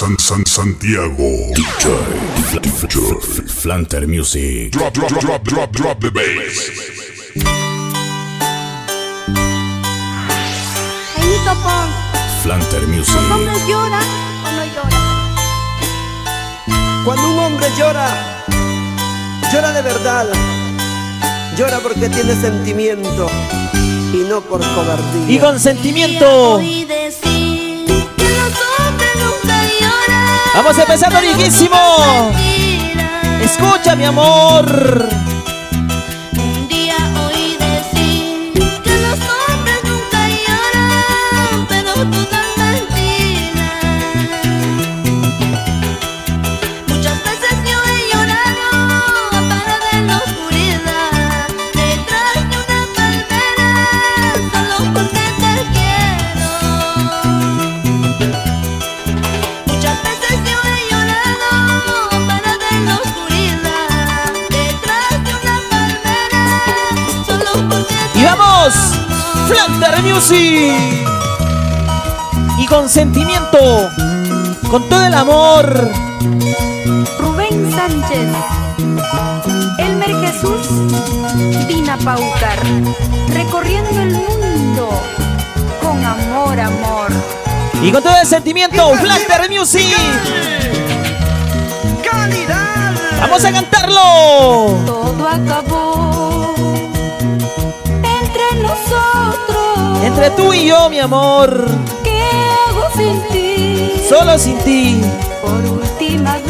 San, San, Santiago. DJ Flanter Music. Drop, drop, drop, drop, drop the bass. Jaimito Pons, Flanter ¿los Music. hombres lloran o no lloran? Cuando un hombre llora, llora de verdad. Llora porque tiene sentimiento y no por cobardía. Y con sentimiento. Vamos empezando, viejísimo. Mentira. Escucha, mi amor. Flanter Music. Y con sentimiento. Con todo el amor. Rubén Sánchez, Elmer Jesús, Dina Paucar, recorriendo el mundo con amor, amor. Y con todo el sentimiento. Flanter Music. ¡Calidad! Vamos a cantarlo. Todo acabó Entre tú y yo, mi amor. ¿Qué hago sin ti? Solo sin ti. Por última vez,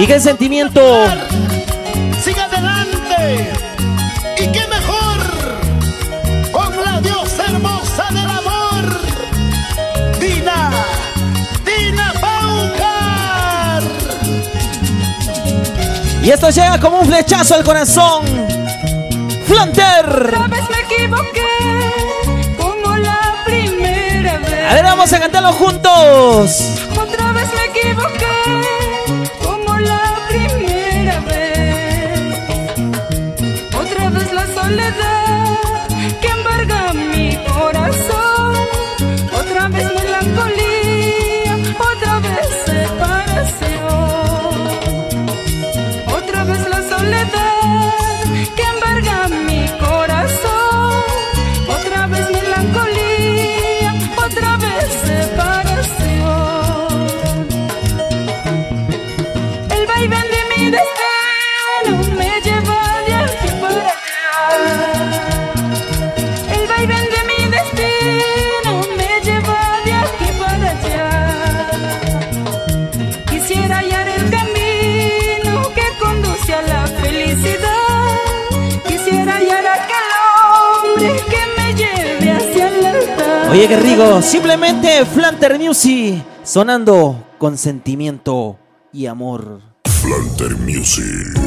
Y qué sentimiento. siga adelante. Y qué mejor con la diosa hermosa del amor, Dina, Dina Paucar. Y esto llega como un flechazo al corazón. Flanter. Otra vez me equivoqué, como la primera vez. A ver, vamos a cantarlo juntos. Otra vez me equivoqué, Oye, qué rico. Simplemente Flanter Music. Sonando con sentimiento y amor. Flanter Music.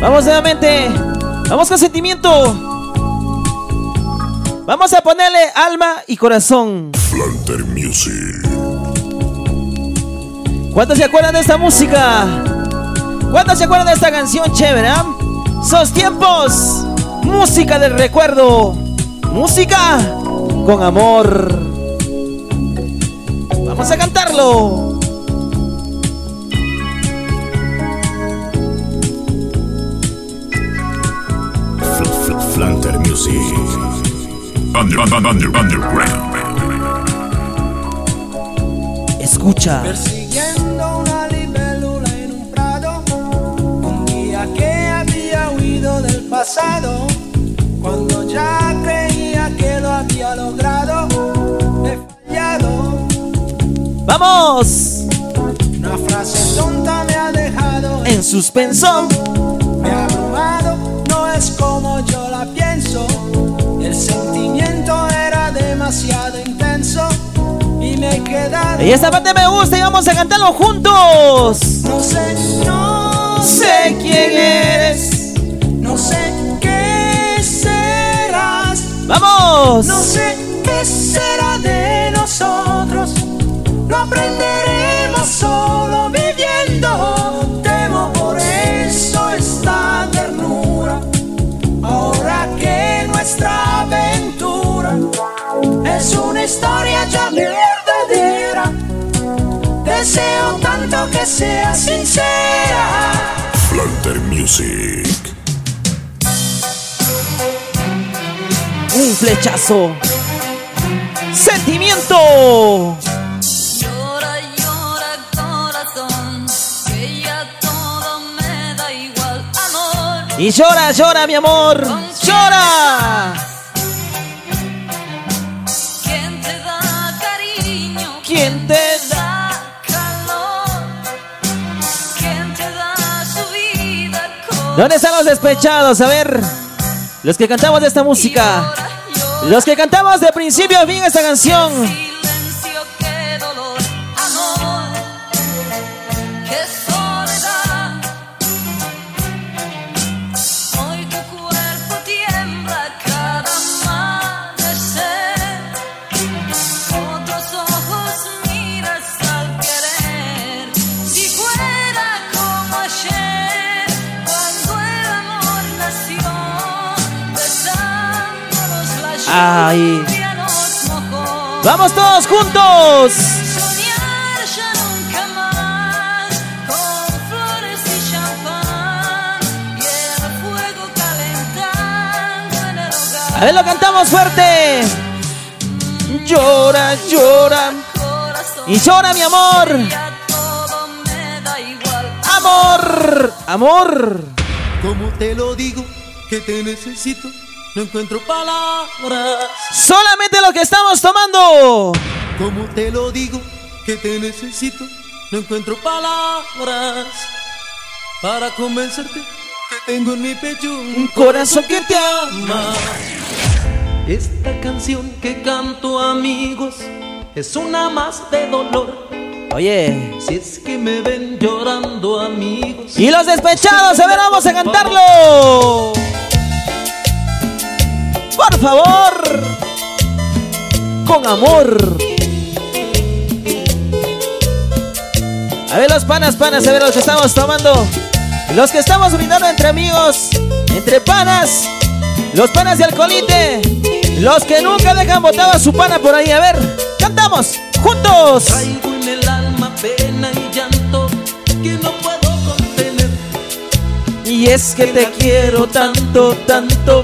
Vamos nuevamente. Vamos con sentimiento. Vamos a ponerle alma y corazón. Flanter Music. ¿Cuántos se acuerdan de esta música? ¿Cuántos se acuerdan de esta canción chévere? ah? Sos tiempos. Música del recuerdo. Música con amor. Vamos a cantarlo. Fl- fl- Flanter Music. Under, under, under, underground. Escucha. ¡Vamos! Una frase tonta me ha dejado en suspenso. Me ha abrumado, no es como yo la pienso. El sentimiento era demasiado intenso y me he quedado. Y esta parte me gusta y vamos a cantarlo juntos. No sé, no Sé quién eres. No sé qué serás. ¡Vamos! No sé qué será de nosotros. Lo aprenderemos solo viviendo. Temo por eso esta ternura. Ahora que nuestra aventura es una historia ya verdadera. Deseo tanto que sea sincera. Flanter Music. Un flechazo. Sentimiento. Y llora, llora, mi amor. Llora. ¿Quién te da cariño? ¿Quién te da? calor? ¿Quién te da su vida? ¿Dónde están los despechados? A ver. Los que cantamos de esta música. Los que cantamos de principio a fin esta canción. Calentando en el hogar. A ver, lo cantamos fuerte. Llora, llora. Y llora, mi amor. Amor. Amor. Como te lo digo, que te necesito, no encuentro palabras. Solamente lo que estamos tomando. Como te lo digo, que te necesito, no encuentro palabras para convencerte que tengo en mi pecho un Corazón que te ama. Esta canción que canto, amigos, es una más de dolor. Oye. Si es que me ven llorando, amigos. Y los despechados, a ver, vamos a cantarlo. Por favor. Con amor. A ver los panas, panas, a ver los que estamos tomando. Los que estamos brindando entre amigos, entre panas. Los panas de alcoholite. Los que nunca dejan botado a su pana por ahí. A ver, cantamos juntos. Traigo en el alma pena y llanto que no puedo contener. Y es que te quiero tanto, tanto.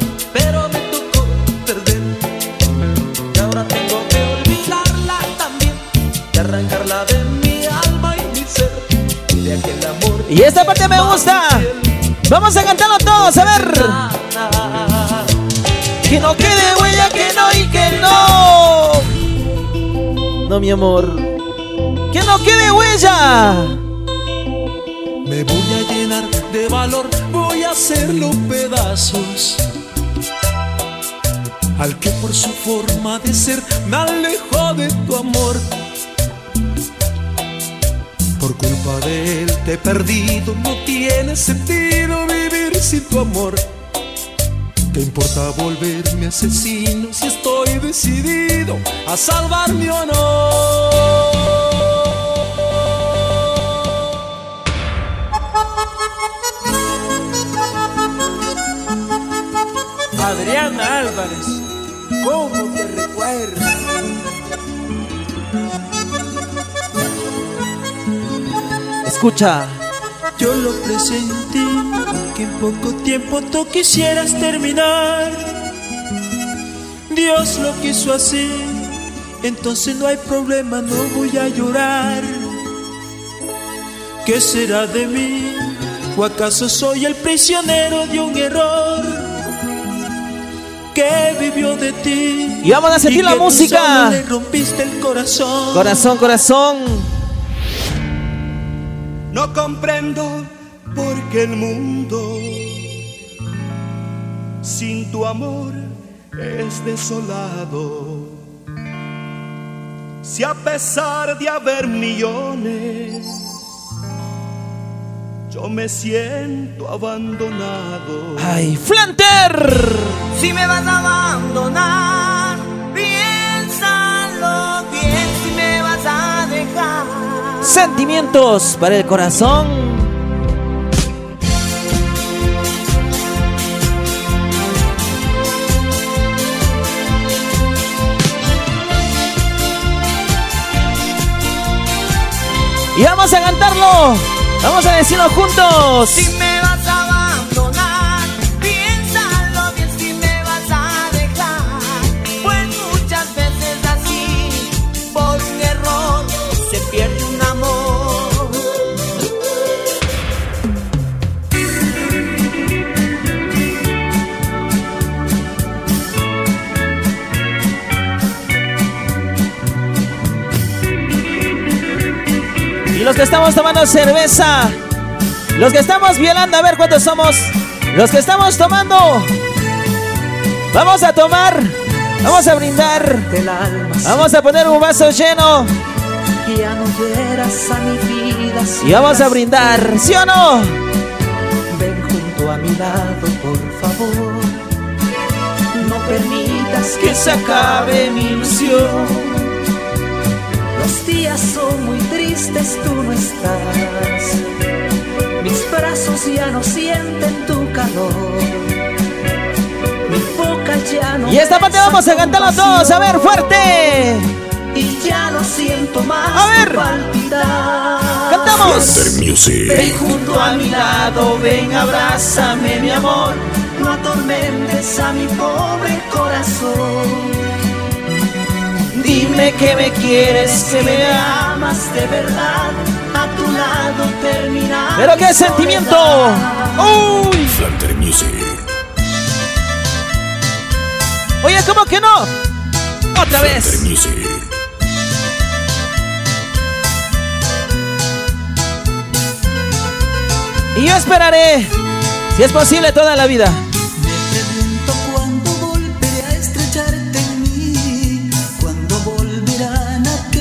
Y esta parte me gusta. Vamos a cantarlo todos, a ver. Que no quede huella, que no y que no. No, mi amor. Que no quede huella. Me voy a llenar de valor, voy a hacerlo pedazos. Al que por su forma de ser me alejó de tu amor. Por culpa de él te he perdido, no tiene sentido vivir sin tu amor. ¿Qué importa volverme asesino si estoy decidido a salvar mi honor? Adriana Álvarez, ¿cómo te recuerdo? Escucha. Yo lo presentí, que en poco tiempo tú quisieras terminar. Dios lo quiso así, entonces no hay problema, no voy a llorar. ¿Qué será de mí? ¿O acaso soy el prisionero de un error? Que vivió de ti. Y vamos a sentir la música. solo le rompiste el corazón. Corazón, corazón. No comprendo porque el mundo sin tu amor es desolado. Si a pesar de haber millones, yo me siento abandonado. ¡Ay, Flanter! Si me vas a abandonar, Sentimientos para el corazón. Y vamos a cantarlo. Vamos a decirlo juntos. Y los que estamos tomando cerveza. Los que estamos violando, a ver cuántos somos. Los que estamos tomando. Vamos a tomar. Vamos a brindar. Vamos a poner un vaso lleno. Y vamos a brindar. ¿Sí o no? Ven junto a mi lado, por favor. No permitas que se acabe mi ilusión. Los días son muy tristes, tú no estás. Mis brazos ya no sienten tu calor. Mi boca ya no. Y esta parte vamos a tu cantarlo todos. A ver, fuerte. Y ya no siento más. A ver. Cantamos. Music. Ven junto a mi lado, ven, abrázame, mi amor. No atormentes a mi pobre corazón. Dime que me quieres, que me amas de verdad. A tu lado terminar. Pero qué mi sentimiento. Uy. Music. Oye, ¿cómo que no? Otra vez. Music. Y yo esperaré, si es posible, toda la vida.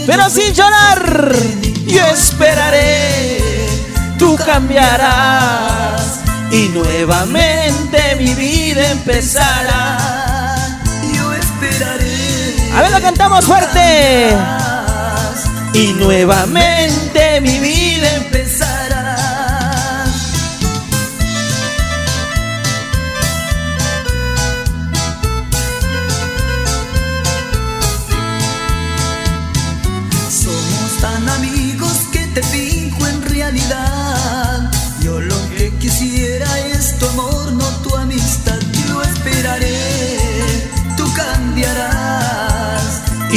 Pero sin llorar, yo esperaré. Tú cambiarás y nuevamente mi vida empezará. Yo esperaré. A ver, lo cantamos fuerte. Y nuevamente mi vida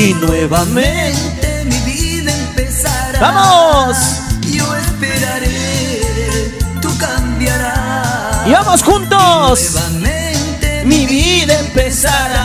Y nuevamente. Mente mi vida empezará. ¡Vamos! Yo esperaré, tú cambiarás. Y vamos juntos. Nuevamente Mi vida empezará.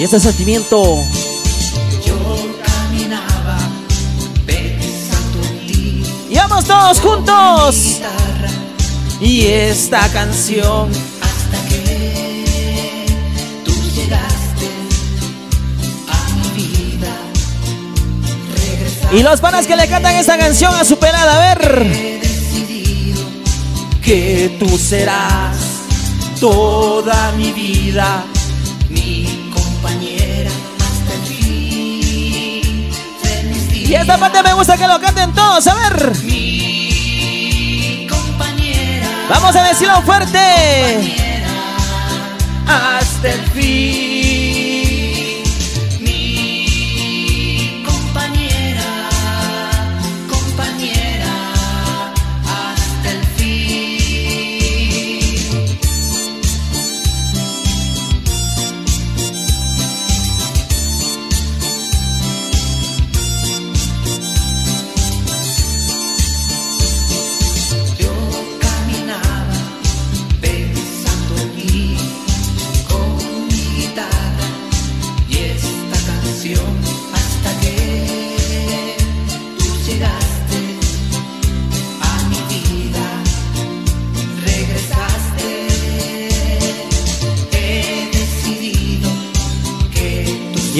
Y este sentimiento Y vamos todos juntos. Y esta canción. Y los panas que le cantan esta canción a su pelada, a ver. Que tú serás toda mi vida. Y esta parte me gusta que lo canten todos, a ver. Mi compañera Vamos a decirlo fuerte. Hasta el fin.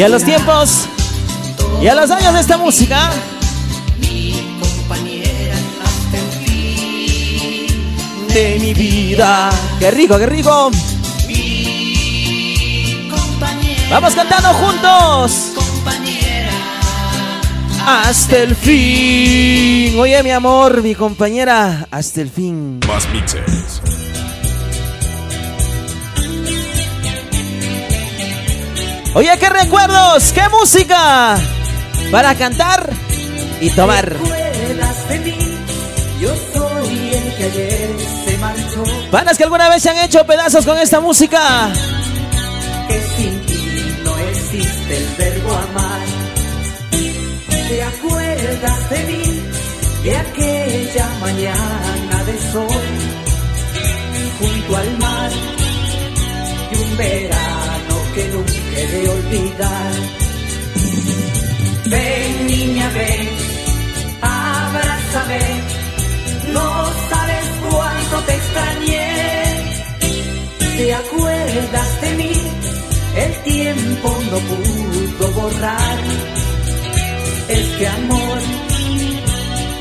Y a los tiempos y a los años de esta música. De mi vida. Qué rico, qué rico. Vamos cantando juntos. Hasta el fin. Oye, mi amor, mi compañera, hasta el fin. Más mixes. Oye, qué recuerdos, qué música para cantar y tomar. ¿Recuerdas de mí? Yo soy el que ayer se marchó. Panas que alguna vez se han hecho pedazos con esta música. Que sin ti no existe el verbo amar. ¿Te acuerdas de mí? De aquella mañana de sol. Junto al mar. Y un verano que nunca de olvidar. Ven, niña, ven. Abrázame. No sabes cuánto te extrañé. ¿Te acuerdas de mí? El tiempo no pudo borrar este amor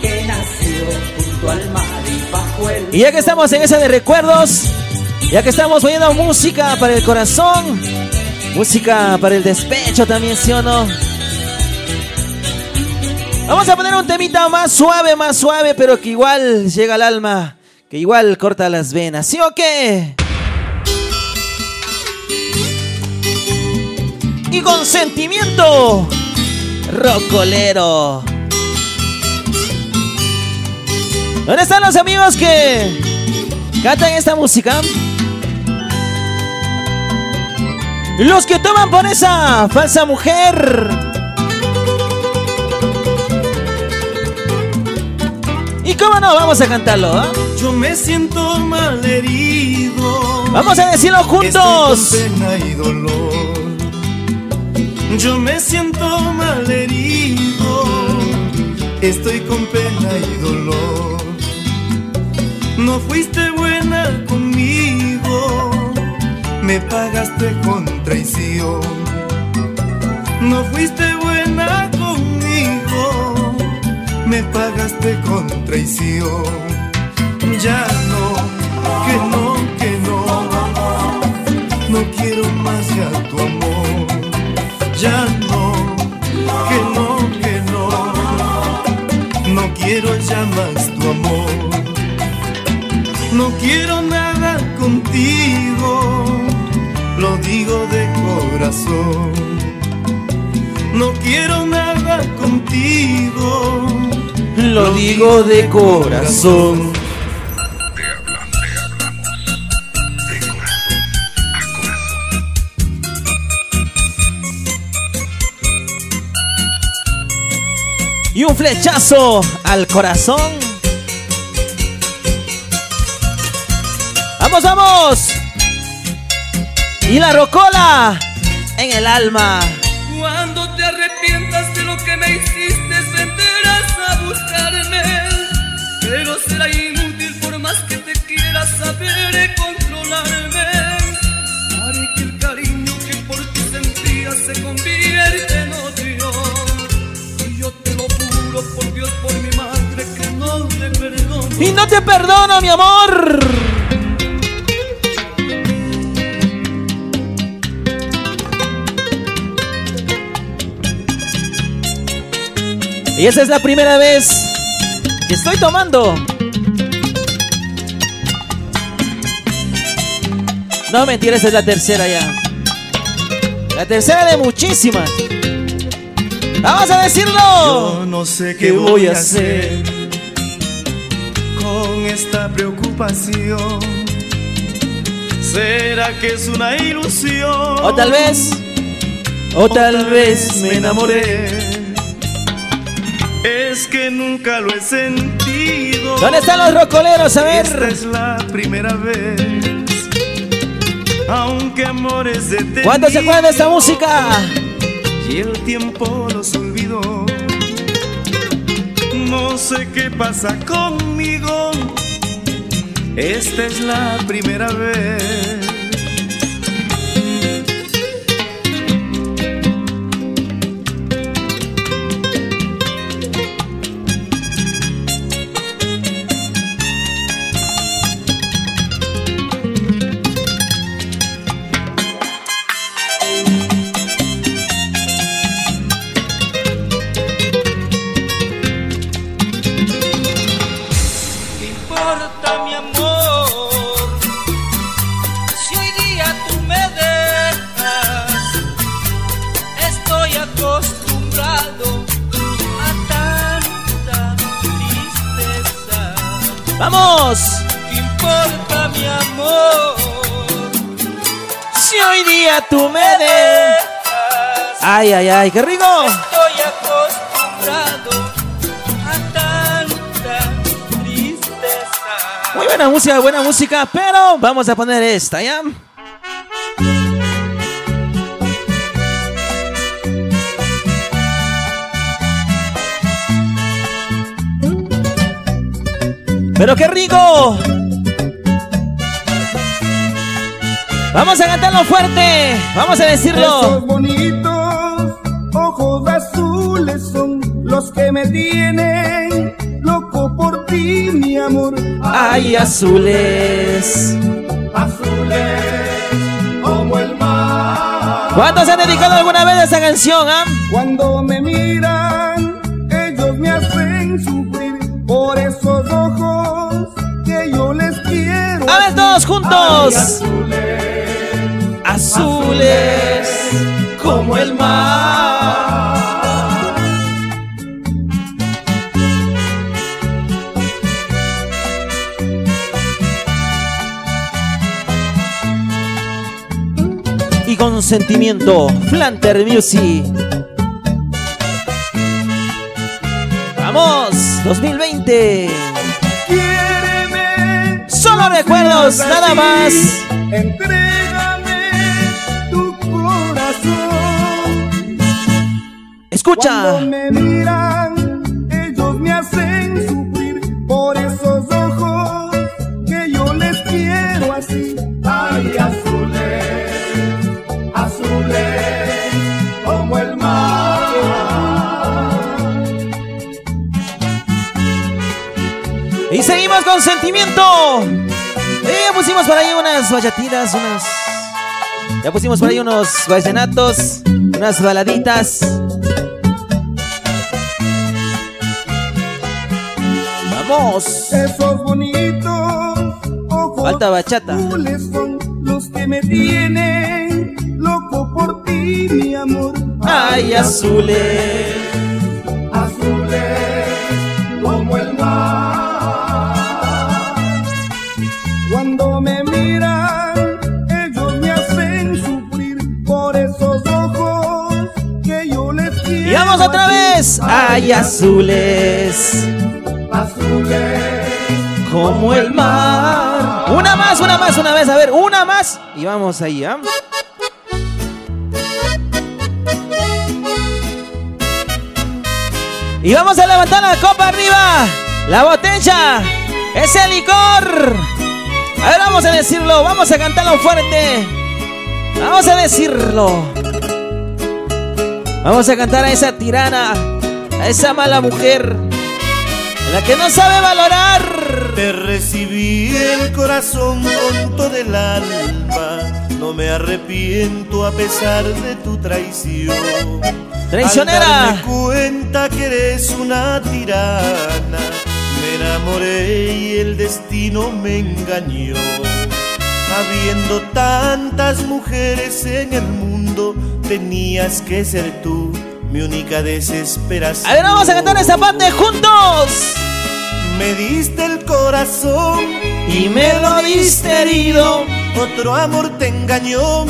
que nació junto al mar y bajo el Y ya que estamos en esa de recuerdos, ya que estamos oyendo música para el corazón, música para el despecho también, ¿sí o no? Vamos a poner un temita más suave, más suave, pero que igual llega al alma, que igual corta las venas, ¿sí o qué? Y con sentimiento, rocolero. ¿Dónde están los amigos que cantan esta música? Los que toman por esa falsa mujer. Y cómo no, vamos a cantarlo, ¿ah? Yo me siento mal herido. Vamos a decirlo juntos. Estoy con pena y dolor. Yo me siento mal herido. Estoy con pena y dolor. No fuiste buena conmigo. Me pagaste con traición. No fuiste buena conmigo. Me pagaste con traición. Ya no, que no, que no. No quiero más ya tu amor. Ya no, que no, que no. No quiero ya más tu amor. No quiero nada contigo. Lo digo de corazón. No quiero nada contigo. Lo digo de corazón. Y un flechazo al corazón. ¡Vamos, vamos! Y la rocola en el alma. Cuando te arrepientas de lo que me hiciste, vendrás a buscarme. Pero será inútil por más que te quieras saber controlarme. Haré que el cariño que por ti sentía se convierta en odio. Y yo te lo juro por Dios, por mi madre, que no te perdono. Y no te perdono, mi amor. Y esa es la primera vez que estoy tomando. No, mentira, esa es la tercera ya. La tercera de muchísimas. Vamos a decirlo. Yo no sé qué voy a hacer con esta preocupación. ¿Será que es una ilusión? O tal vez. O tal vez me enamoré. Es que nunca lo he sentido. ¿Dónde están los rocoleros? A ver. Esta es la primera vez. Aunque amores de ¿Cuántos se acuerdan de esta música? Y el tiempo los olvidó. No sé qué pasa conmigo. Esta es la primera vez. Ay, qué rico. Estoy acostumbrado a tanta tristeza. Muy buena música, buena música, pero vamos a poner esta, ¿ya? Pero qué rico. Vamos a cantarlo fuerte. Vamos a decirlo. Esos bonitos los que me tienen loco por ti, mi amor. Ay, azules. Azules como el mar. ¿Cuántos se han dedicado alguna vez a esa canción, ah? Cuando me miran, ellos me hacen sufrir por esos ojos que yo les quiero. A ver, todos juntos. Ay, azules, Azules como el mar. Y con sentimiento, Flanter Music. Vamos, 2020. quiéreme. Solo recuerdos, nada más. Entrégame tu corazón. Escucha. Seguimos con sentimiento. Y ya pusimos por ahí unas bachatitas, unas. Ya pusimos por ahí unos vallenatos, unas baladitas. Vamos. Esos bonitos ojos Falta bachata. azules son los que me tienen loco por ti, mi amor. Ay, azules. azules como el mar. Otra vez. Ay, azules. Azules Como el mar. Una más, una más, una vez. A ver, una más. Y vamos ahí, ¿ah? Y vamos a levantar la copa arriba. La botella. Ese licor. A ver, vamos a decirlo. Vamos a cantarlo fuerte. Vamos a decirlo. Vamos a cantar a esa tirana. A esa mala mujer. La que no sabe valorar. Te recibí el corazón con todo el alma. No me arrepiento a pesar de tu traición. Traicionera. Al darme cuenta que eres una tirana. Me enamoré y el destino me engañó. Habiendo tantas mujeres en el mundo, tenías que ser tú mi única desesperación. A ver, vamos a cantar esa parte juntos. Me diste el corazón Y me lo diste herido. Otro amor te engañó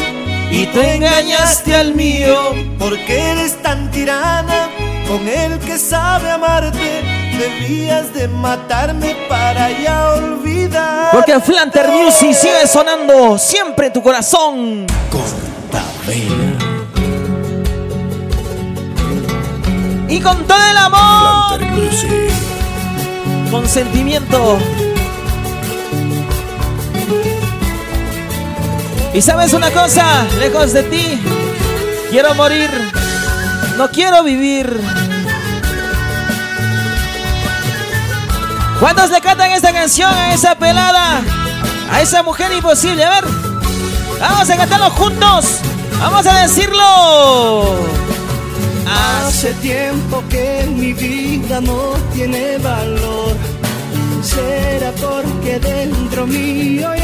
Y tú engañaste al mío. porque eres tan tirana con el que sabe amarte. Debías de matarme para ya olvidar. Porque Flanter Music sigue sonando siempre en tu corazón. Y con todo el amor. Con sentimiento. Y sabes una cosa, lejos de ti, quiero morir, no quiero vivir. ¿Cuántos le cantan esta canción a esa pelada? A esa mujer imposible, a ver. Vamos a cantarlo juntos. Vamos a decirlo. Hace tiempo que mi vida no tiene valor. Será porque dentro mío hay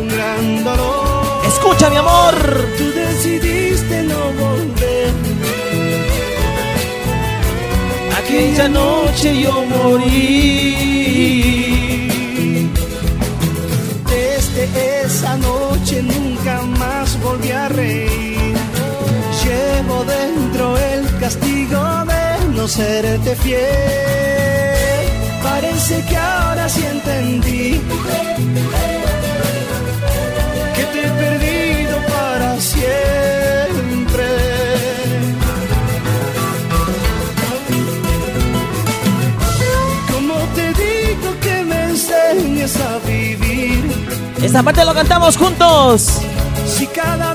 un gran dolor. Escucha, mi amor. Tú decidiste no volver. Aquella noche yo morí. De esa noche nunca más volví a reír. Llevo dentro el castigo de no serte fiel. Parece que ahora sí entendí que te he perdido para siempre. Como te digo que me enseñes a vivir. Esta parte lo cantamos juntos. Si cada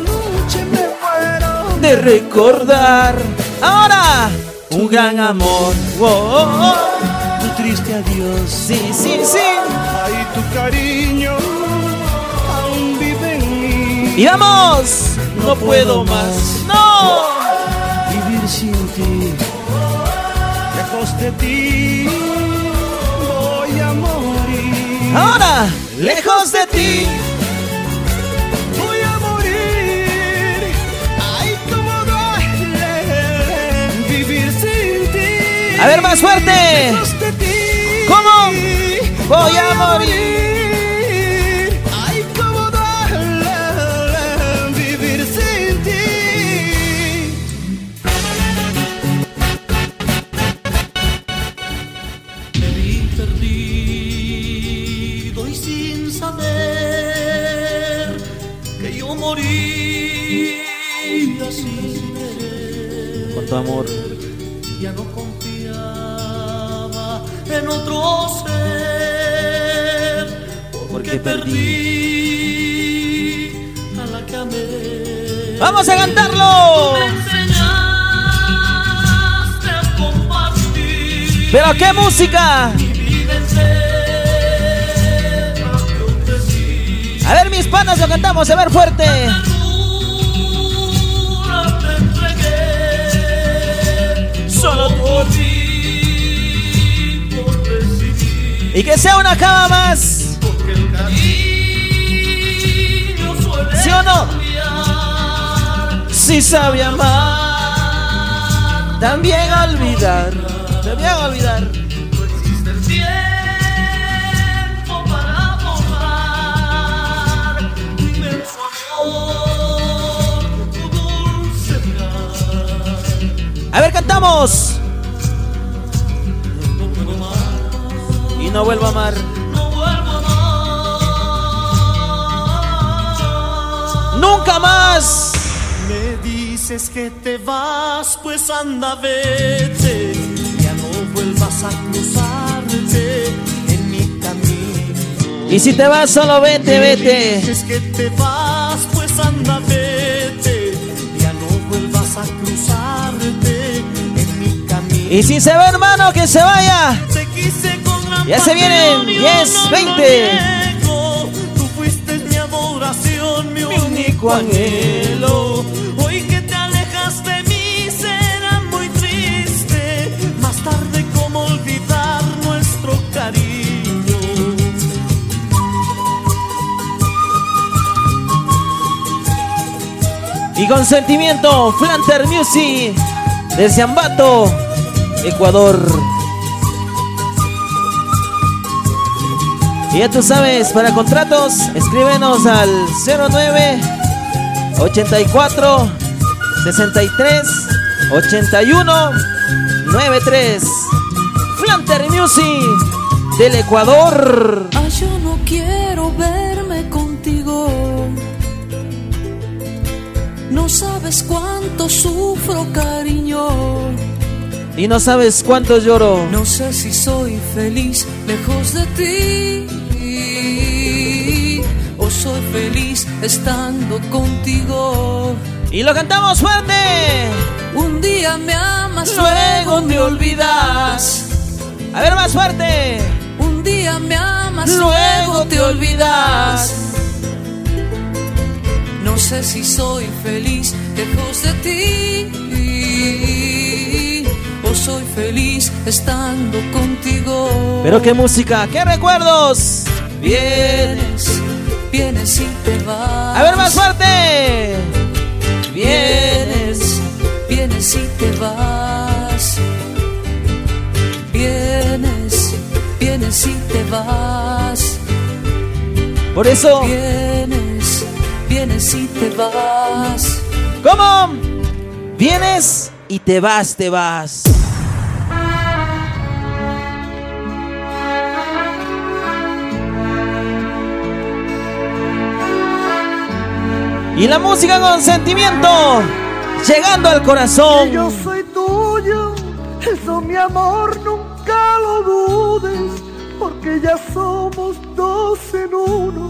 De recordar. Ahora, un gran amor. Oh, oh, oh. tu triste adiós. Sí, sí, sí. Ay, tu cariño aún vive en mí. Y vamos. No puedo más. No. Vivir sin ti, lejos de ti, voy a morir. Ahora, lejos de A ver, más fuerte. ¿Cómo? Voy a morir. Ay, cómo duele vivir sin ti. Me vi perdido y sin saber que yo morí sin querer. Tu amor. Ya no confiaba en otro ser porque perdí a la que amé. Vamos a cantarlo. Me enseñaste a compartir Pero qué música. A ver, mis panas, lo cantamos. A ver, fuerte. Y que sea una cama más. Porque el cariño suele ¿Sí o no? cambiar. Si sabe amar. También olvidar. También olvidar. No existe el tiempo para borrar inmenso amor, tu dulce. A ver, cantamos. No vuelvo a amar. no vuelvo a amar. Nunca más. Me dices que te vas, pues anda, vete. Ya no vuelvas a cruzarte en mi camino. Y si te vas, solo vete, Me vete. dices que te vas, pues anda, vete. Ya no vuelvas a cruzarte en mi camino. Y si se va, hermano, que se vaya. Te quise con Ya se vienen pasión, yo 10, no lo 20. niego. Tú fuiste mi adoración, mi, único anhelo. Hoy que te alejas de mí será muy triste. Más tarde, ¿cómo olvidar nuestro cariño? Y con sentimiento, Flanter Music. Desde Ambato, Ecuador. Y ya tú sabes, para contratos, escríbenos al 09 84 63 81 93. Flanter Music del Ecuador. Ah, yo no quiero verme contigo. No sabes cuánto sufro, cariño. Y no sabes cuánto lloro. No sé si soy feliz lejos de ti. Feliz estando contigo. Y lo cantamos fuerte. Un día me amas, Luego me olvidas. A ver, más fuerte. Un día me amas, Luego te olvidas. No sé si soy feliz lejos de ti o soy feliz estando contigo. Pero qué música, qué recuerdos. Vienes, vienes y te vas. A ver, más fuerte. Vienes, vienes y te vas. Vienes, vienes y te vas. Por eso. Vienes, vienes y te vas. ¿Cómo? Vienes y te vas, te vas. Y la música con sentimiento, llegando al corazón. Yo soy tuyo, eso mi amor nunca lo dudes, porque ya somos dos en uno.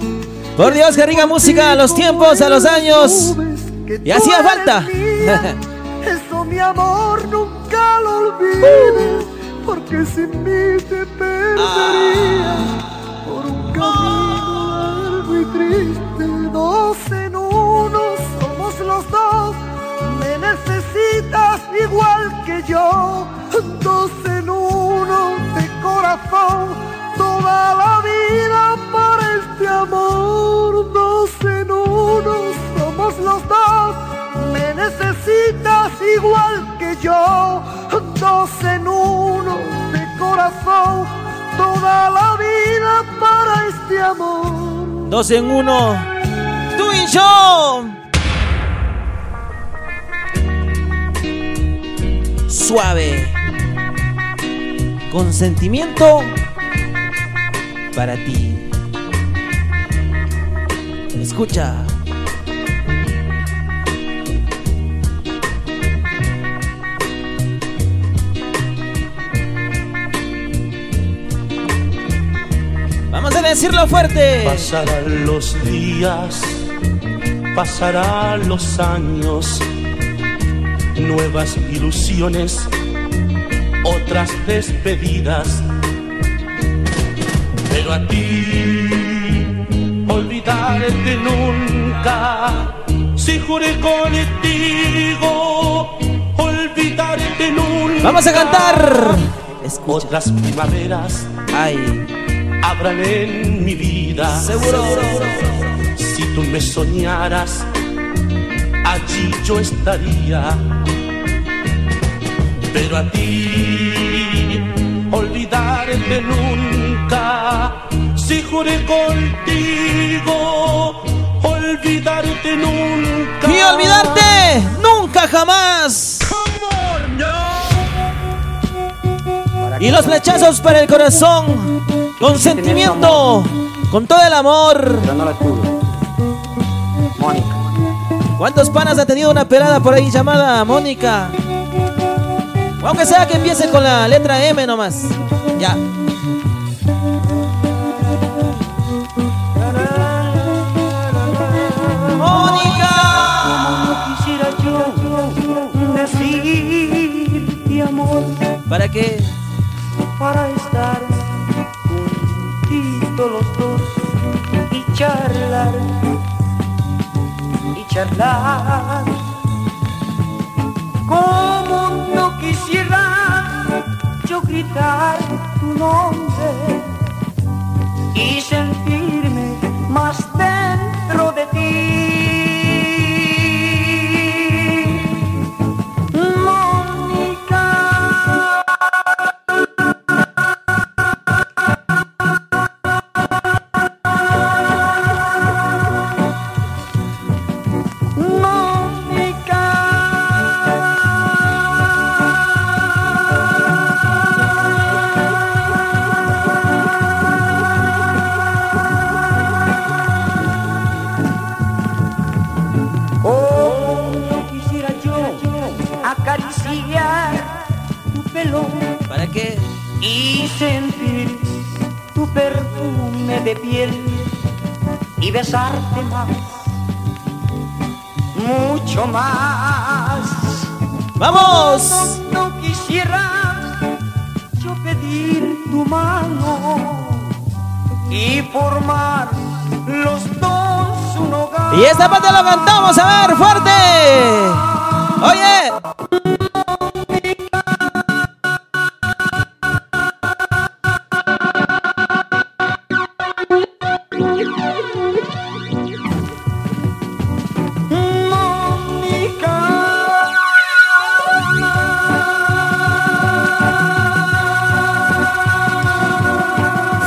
Por Dios, que rica música a los tiempos, a los años. Y hacía falta. Eso mi amor nunca lo olvides, porque sin mí te perdería por un camino largo y triste. Los dos, me necesitas igual que yo. Dos en uno de corazón, toda la vida para este amor. Dos en uno somos los dos, me necesitas igual que yo. Dos en uno de corazón, toda la vida para este amor. Dos en uno, tú y yo. Suave. Con sentimiento para ti. Escucha. Vamos a decirlo fuerte. Pasarán los días, pasarán los años, nuevas ilusiones, otras despedidas. Pero a ti, olvidarte nunca, si juré contigo, olvidarte nunca. Vamos a cantar. Otras primaveras. Ay. Habrán en mi vida. Seguro. Si tú me soñaras, allí yo estaría. Pero a ti, olvidarte nunca. Si juré contigo, olvidarte nunca. Y olvidarte nunca jamás. Y los flechazos para el corazón, con sentimiento, con todo el amor. No la tuve. Mónica. ¿Cuántos panas ha tenido una pelada por ahí llamada Mónica? Aunque sea que empiece con la letra M nomás. Ya. No quisiera yo decirte amor ¿Para qué? para estar juntitos los dos y charlar charlar. Como no quisiera yo gritar tu nombre y sentirme Y esta parte la cantamos, a ver, fuerte. Oye.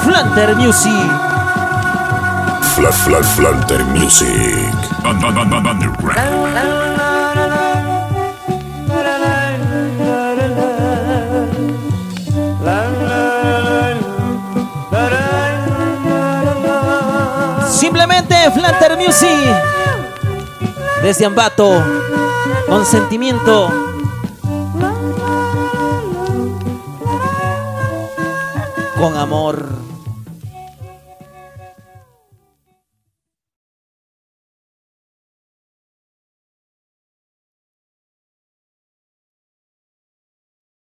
Flanter Music. Fla, fla, Flanter Music. Underground. Simplemente Flanter Music. Desde Ambato. Con sentimiento. Con amor.